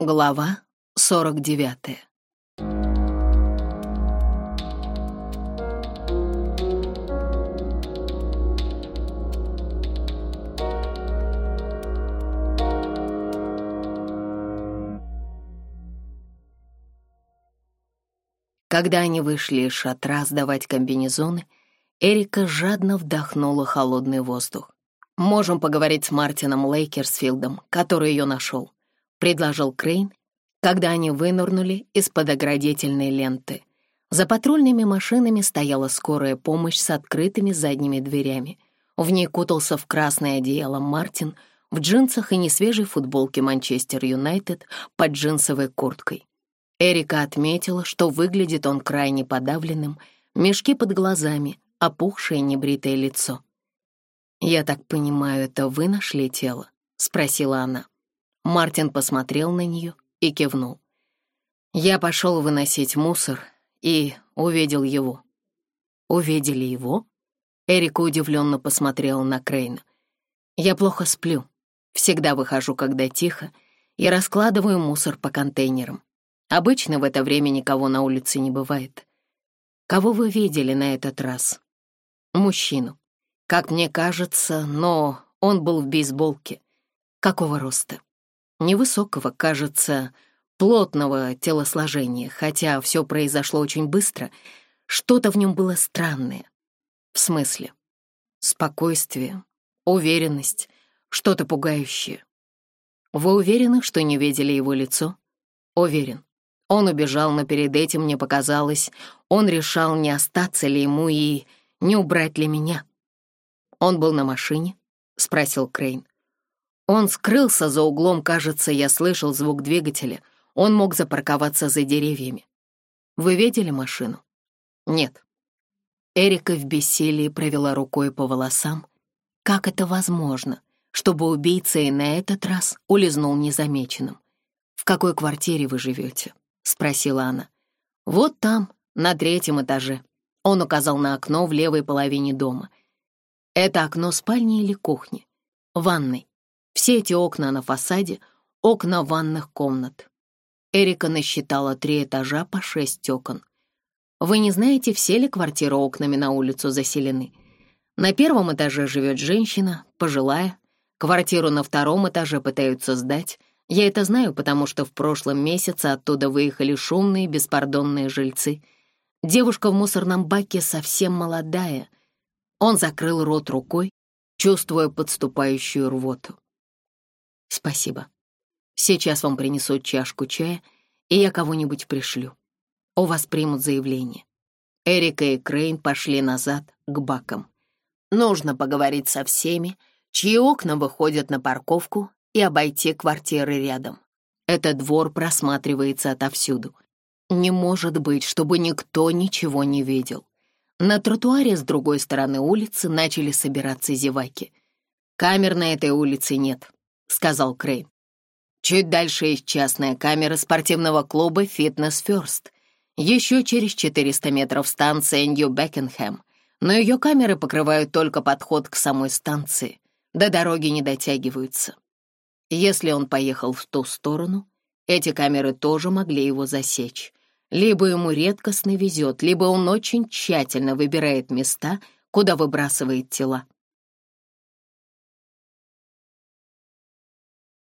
Глава 49 Когда они вышли из шатра сдавать комбинезоны, Эрика жадно вдохнула холодный воздух. «Можем поговорить с Мартином Лейкерсфилдом, который ее нашел», предложил Крейн, когда они вынырнули из-под оградительной ленты. За патрульными машинами стояла скорая помощь с открытыми задними дверями. В ней кутался в красное одеяло Мартин в джинсах и несвежей футболке Манчестер Юнайтед под джинсовой курткой. Эрика отметила, что выглядит он крайне подавленным, мешки под глазами, опухшее небритое лицо. «Я так понимаю, это вы нашли тело?» — спросила она. Мартин посмотрел на нее и кивнул. Я пошел выносить мусор и увидел его. Увидели его? Эрика удивленно посмотрела на Крейна. Я плохо сплю. Всегда выхожу, когда тихо, и раскладываю мусор по контейнерам. Обычно в это время никого на улице не бывает. Кого вы видели на этот раз? Мужчину. Как мне кажется, но он был в бейсболке. Какого роста? невысокого, кажется, плотного телосложения, хотя все произошло очень быстро. Что-то в нем было странное. В смысле? Спокойствие, уверенность, что-то пугающее. Вы уверены, что не видели его лицо? Уверен. Он убежал, но перед этим мне показалось, он решал, не остаться ли ему и не убрать ли меня. «Он был на машине?» — спросил Крейн. Он скрылся за углом, кажется, я слышал звук двигателя. Он мог запарковаться за деревьями. Вы видели машину? Нет. Эрика в бессилии провела рукой по волосам. Как это возможно, чтобы убийца и на этот раз улизнул незамеченным? «В какой квартире вы живете?» — спросила она. «Вот там, на третьем этаже». Он указал на окно в левой половине дома. «Это окно спальни или кухни?» «Ванной. Все эти окна на фасаде — окна ванных комнат. Эрика насчитала три этажа по шесть окон. Вы не знаете, все ли квартиры окнами на улицу заселены? На первом этаже живет женщина, пожилая. Квартиру на втором этаже пытаются сдать. Я это знаю, потому что в прошлом месяце оттуда выехали шумные, беспардонные жильцы. Девушка в мусорном баке совсем молодая. Он закрыл рот рукой, чувствуя подступающую рвоту. Спасибо. Сейчас вам принесут чашку чая, и я кого-нибудь пришлю. У вас примут заявление. Эрика и Крейн пошли назад, к бакам. Нужно поговорить со всеми, чьи окна выходят на парковку, и обойти квартиры рядом. Этот двор просматривается отовсюду. Не может быть, чтобы никто ничего не видел. На тротуаре с другой стороны улицы начали собираться зеваки. Камер на этой улице нет, — сказал Крей. Чуть дальше есть частная камера спортивного клуба «Фитнес Фёрст». Еще через 400 метров станция Нью-Бекенхэм, но ее камеры покрывают только подход к самой станции, до дороги не дотягиваются. Если он поехал в ту сторону, эти камеры тоже могли его засечь. Либо ему редкостно везет, либо он очень тщательно выбирает места, куда выбрасывает тела.